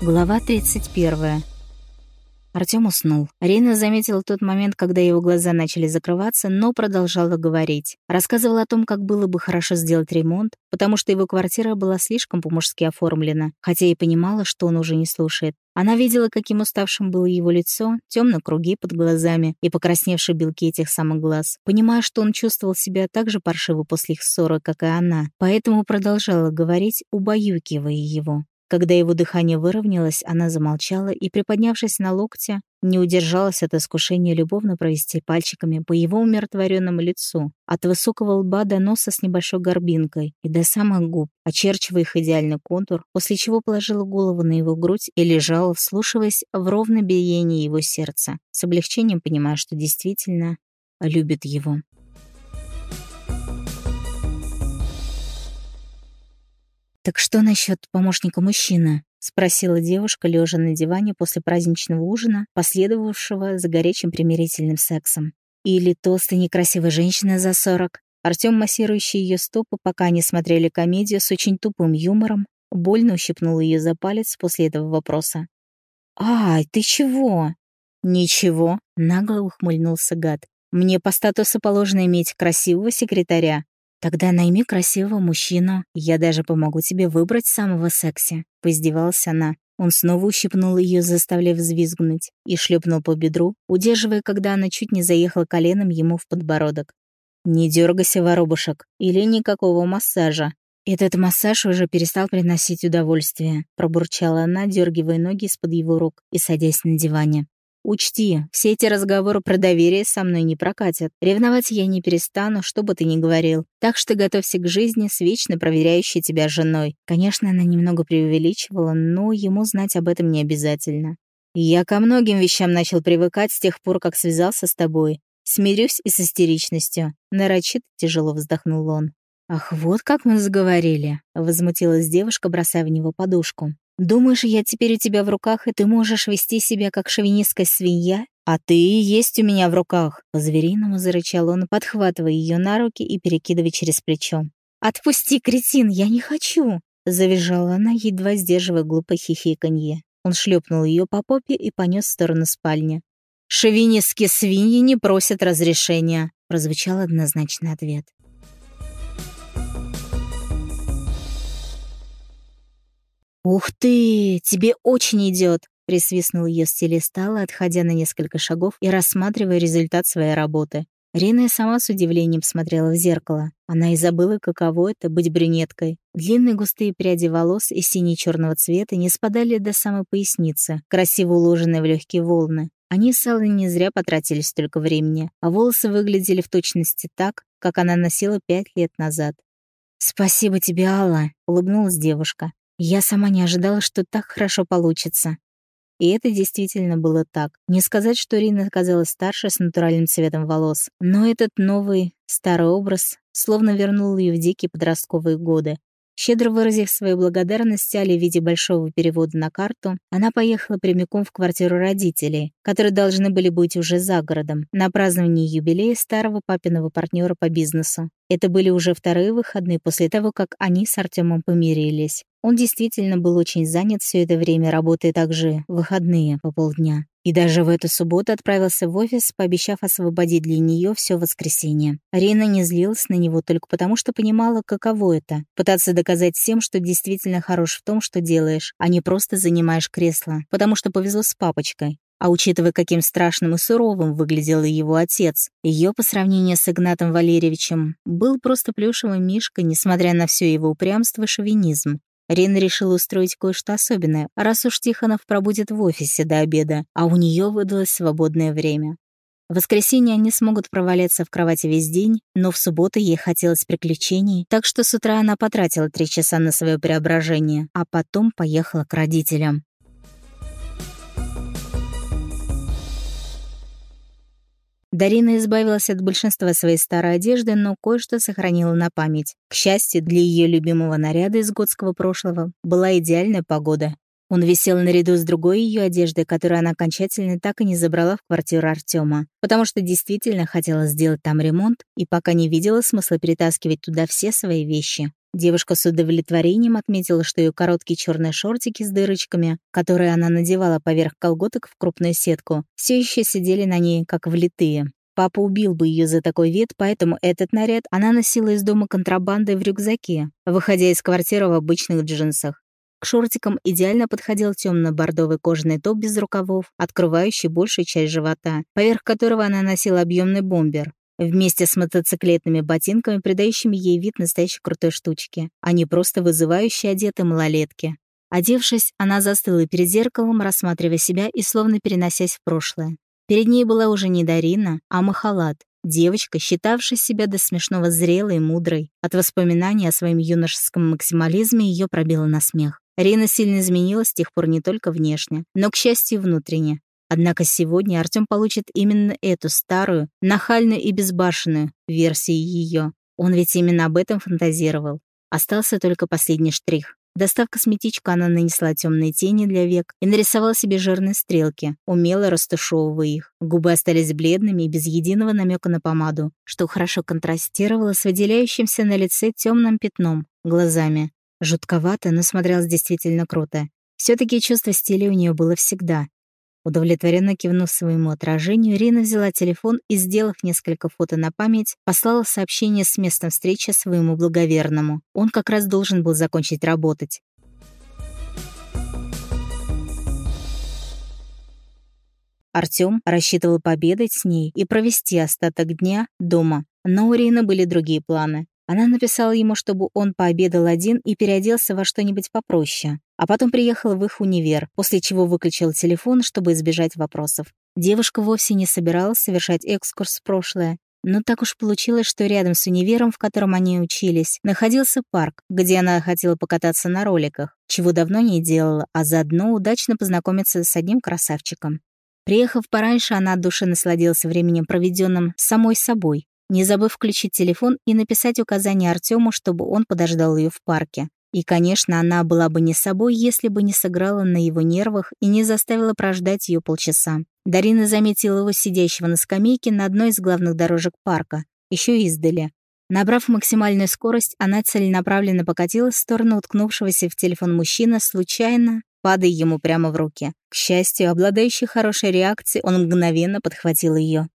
Глава 31. Артём уснул. Рина заметила тот момент, когда его глаза начали закрываться, но продолжала говорить. Рассказывала о том, как было бы хорошо сделать ремонт, потому что его квартира была слишком по-мужски оформлена, хотя и понимала, что он уже не слушает. Она видела, каким уставшим было его лицо, темные круги под глазами и покрасневшие белки этих самых глаз, понимая, что он чувствовал себя так же паршиво после их ссоры, как и она, поэтому продолжала говорить, убаюкивая его. Когда его дыхание выровнялось, она замолчала и, приподнявшись на локте, не удержалась от искушения любовно провести пальчиками по его умиротворенному лицу, от высокого лба до носа с небольшой горбинкой и до самых губ, очерчивая их идеальный контур, после чего положила голову на его грудь и лежала, вслушиваясь в ровное биение его сердца, с облегчением понимая, что действительно любит его. «Так что насчет помощника мужчины?» — спросила девушка, лежа на диване после праздничного ужина, последовавшего за горячим примирительным сексом. «Или толстая некрасивая женщина за сорок?» Артём, массирующий ее стопы, пока они смотрели комедию с очень тупым юмором, больно ущипнул ее за палец после этого вопроса. «Ай, ты чего?» «Ничего», — нагло ухмыльнулся гад. «Мне по статусу положено иметь красивого секретаря, «Тогда найми красивого мужчину, я даже помогу тебе выбрать самого секси», — поиздевалась она. Он снова ущипнул ее, заставляя взвизгнуть, и шлепнул по бедру, удерживая, когда она чуть не заехала коленом ему в подбородок. «Не дергайся, воробушек, или никакого массажа». «Этот массаж уже перестал приносить удовольствие», — пробурчала она, дергивая ноги из-под его рук и садясь на диване. Учти, все эти разговоры про доверие со мной не прокатят. Ревновать я не перестану, что бы ты ни говорил. Так что готовься к жизни с вечно проверяющей тебя женой. Конечно, она немного преувеличивала, но ему знать об этом не обязательно. Я ко многим вещам начал привыкать с тех пор, как связался с тобой. Смирюсь и с истеричностью. Нарочит тяжело вздохнул он. «Ах, вот как мы заговорили!» — возмутилась девушка, бросая в него подушку. Думаешь, я теперь у тебя в руках, и ты можешь вести себя как шовинистская свинья? А ты и есть у меня в руках!» По-звериному зарычал он, подхватывая ее на руки и перекидывая через плечо. «Отпусти, кретин, я не хочу!» Завизжала она, едва сдерживая глупое хихиканье. Он шлепнул ее по попе и понес в сторону спальни. «Шовинистские свиньи не просят разрешения», прозвучал однозначный ответ. «Ух ты! Тебе очень идет!» присвистнул ее стилистала, отходя на несколько шагов и рассматривая результат своей работы. Рина сама с удивлением смотрела в зеркало. Она и забыла, каково это — быть брюнеткой. Длинные густые пряди волос и сине-черного цвета не спадали до самой поясницы, красиво уложенные в легкие волны. Они с Аллой не зря потратили столько времени, а волосы выглядели в точности так, как она носила пять лет назад. «Спасибо тебе, Алла», — улыбнулась девушка. Я сама не ожидала, что так хорошо получится. И это действительно было так. Не сказать, что Рина оказалась старше с натуральным цветом волос, но этот новый, старый образ словно вернул ее в дикие подростковые годы. Щедро выразив свою благодарность Али в виде большого перевода на карту, она поехала прямиком в квартиру родителей, которые должны были быть уже за городом, на празднование юбилея старого папиного партнера по бизнесу. Это были уже вторые выходные после того, как они с Артемом помирились. Он действительно был очень занят все это время, работая также выходные по полдня. И даже в эту субботу отправился в офис, пообещав освободить для нее все воскресенье. Рина не злилась на него только потому, что понимала, каково это — пытаться доказать всем, что действительно хорош в том, что делаешь, а не просто занимаешь кресло, потому что повезло с папочкой. А учитывая, каким страшным и суровым выглядел его отец, ее по сравнению с Игнатом Валерьевичем был просто плюшевый мишка, несмотря на все его упрямство и шовинизм. Рин решил устроить кое-что особенное, раз уж Тихонов пробудет в офисе до обеда, а у нее выдалось свободное время. В воскресенье они смогут проваляться в кровати весь день, но в субботу ей хотелось приключений, так что с утра она потратила три часа на свое преображение, а потом поехала к родителям. Дарина избавилась от большинства своей старой одежды, но кое-что сохранила на память. К счастью, для ее любимого наряда из готского прошлого была идеальная погода. Он висел наряду с другой ее одеждой, которую она окончательно так и не забрала в квартиру Артема, потому что действительно хотела сделать там ремонт и пока не видела смысла перетаскивать туда все свои вещи. Девушка с удовлетворением отметила, что ее короткие черные шортики с дырочками, которые она надевала поверх колготок в крупную сетку, все еще сидели на ней, как влитые. Папа убил бы ее за такой вид, поэтому этот наряд она носила из дома контрабандой в рюкзаке, выходя из квартиры в обычных джинсах. К шортикам идеально подходил темно-бордовый кожаный топ без рукавов, открывающий большую часть живота, поверх которого она носила объемный бомбер, вместе с мотоциклетными ботинками, придающими ей вид настоящей крутой штучки, а не просто вызывающие одеты малолетки. Одевшись, она застыла перед зеркалом, рассматривая себя и словно переносясь в прошлое. Перед ней была уже не Дарина, а Махалат, девочка, считавшая себя до смешного зрелой и мудрой. От воспоминаний о своем юношеском максимализме ее пробило на смех. Рина сильно изменилась с тех пор не только внешне, но, к счастью, внутренне. Однако сегодня Артём получит именно эту старую, нахальную и безбашенную версию ее. Он ведь именно об этом фантазировал. Остался только последний штрих. Достав косметичку, она нанесла темные тени для век и нарисовала себе жирные стрелки, умело растушевывая их. Губы остались бледными и без единого намека на помаду, что хорошо контрастировало с выделяющимся на лице темным пятном, глазами. Жутковато, но смотрелось действительно круто. все таки чувство стиля у нее было всегда, Удовлетворенно кивнув своему отражению, Рина взяла телефон и, сделав несколько фото на память, послала сообщение с местом встречи своему благоверному. Он как раз должен был закончить работать. Артём рассчитывал пообедать с ней и провести остаток дня дома, но у Рины были другие планы. Она написала ему, чтобы он пообедал один и переоделся во что-нибудь попроще. А потом приехала в их универ, после чего выключила телефон, чтобы избежать вопросов. Девушка вовсе не собиралась совершать экскурс в прошлое. Но так уж получилось, что рядом с универом, в котором они учились, находился парк, где она хотела покататься на роликах, чего давно не делала, а заодно удачно познакомиться с одним красавчиком. Приехав пораньше, она от души насладилась временем, проведенным самой собой, не забыв включить телефон и написать указание Артему, чтобы он подождал ее в парке. И, конечно, она была бы не собой, если бы не сыграла на его нервах и не заставила прождать ее полчаса. Дарина заметила его сидящего на скамейке на одной из главных дорожек парка, еще издали. Набрав максимальную скорость, она целенаправленно покатилась в сторону уткнувшегося в телефон мужчины, случайно падая ему прямо в руки. К счастью, обладающий хорошей реакцией, он мгновенно подхватил ее.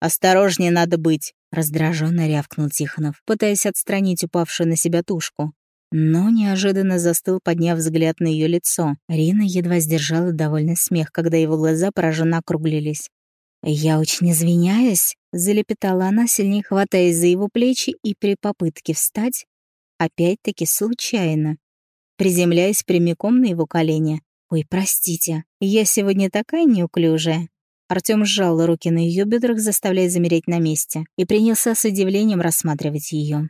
«Осторожнее надо быть!» — раздраженно рявкнул Тихонов, пытаясь отстранить упавшую на себя тушку. Но неожиданно застыл, подняв взгляд на ее лицо. Рина едва сдержала довольный смех, когда его глаза пораженно округлились. «Я очень извиняюсь», — залепетала она, сильнее хватаясь за его плечи и при попытке встать, опять-таки случайно, приземляясь прямиком на его колени. «Ой, простите, я сегодня такая неуклюжая». Артём сжал руки на ее бедрах, заставляя замереть на месте, и принялся с удивлением рассматривать ее.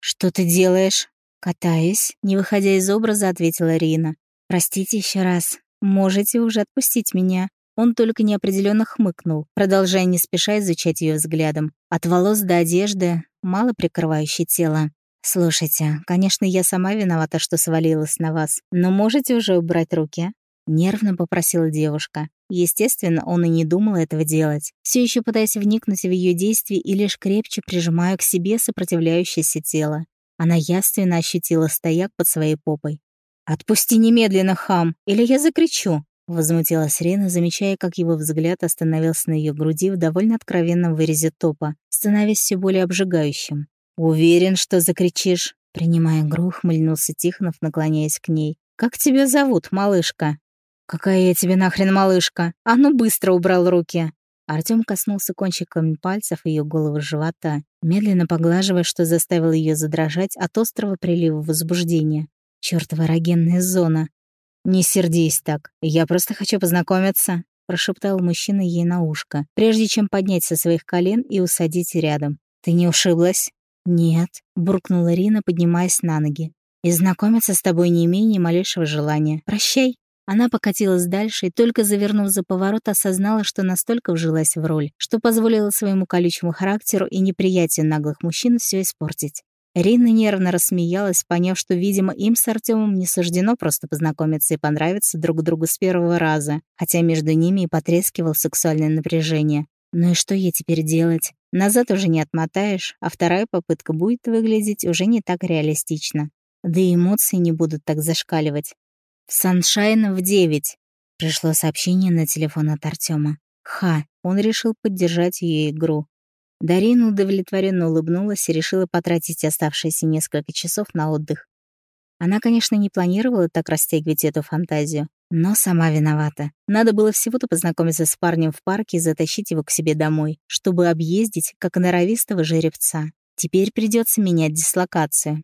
«Что ты делаешь?» «Катаюсь», — не выходя из образа, ответила Рина. «Простите еще раз. Можете уже отпустить меня». Он только неопределенно хмыкнул, продолжая не спеша изучать ее взглядом. От волос до одежды, мало прикрывающей тело. «Слушайте, конечно, я сама виновата, что свалилась на вас, но можете уже убрать руки?» Нервно попросила девушка. Естественно, он и не думал этого делать, все еще пытаясь вникнуть в ее действия и лишь крепче прижимая к себе сопротивляющееся тело. Она яственно ощутила стояк под своей попой. «Отпусти немедленно, хам, или я закричу!» Возмутилась Рена, замечая, как его взгляд остановился на ее груди в довольно откровенном вырезе топа, становясь все более обжигающим. «Уверен, что закричишь!» Принимая гру, хмыльнулся Тихонов, наклоняясь к ней. «Как тебя зовут, малышка?» «Какая я тебе нахрен малышка? А ну быстро убрал руки!» Артём коснулся кончиками пальцев ее головы живота, медленно поглаживая, что заставило ее задрожать от острого прилива возбуждения. Чёртова эрогенная зона. «Не сердись так, я просто хочу познакомиться», — прошептал мужчина ей на ушко, прежде чем поднять со своих колен и усадить рядом. «Ты не ушиблась?» «Нет», — буркнула Рина, поднимаясь на ноги. «И знакомиться с тобой не имея ни малейшего желания. Прощай». Она покатилась дальше и, только завернув за поворот, осознала, что настолько вжилась в роль, что позволила своему колючему характеру и неприятию наглых мужчин все испортить. Рина нервно рассмеялась, поняв, что, видимо, им с Артемом не суждено просто познакомиться и понравиться друг другу с первого раза, хотя между ними и потрескивал сексуальное напряжение. Ну и что ей теперь делать? Назад уже не отмотаешь, а вторая попытка будет выглядеть уже не так реалистично. Да и эмоции не будут так зашкаливать. В Саншайн в девять. Пришло сообщение на телефон от Артема. Ха, он решил поддержать ее игру. Дарина удовлетворенно улыбнулась и решила потратить оставшиеся несколько часов на отдых. Она, конечно, не планировала так растягивать эту фантазию, но сама виновата. Надо было всего-то познакомиться с парнем в парке и затащить его к себе домой, чтобы объездить, как норовистого жеребца. Теперь придется менять дислокацию.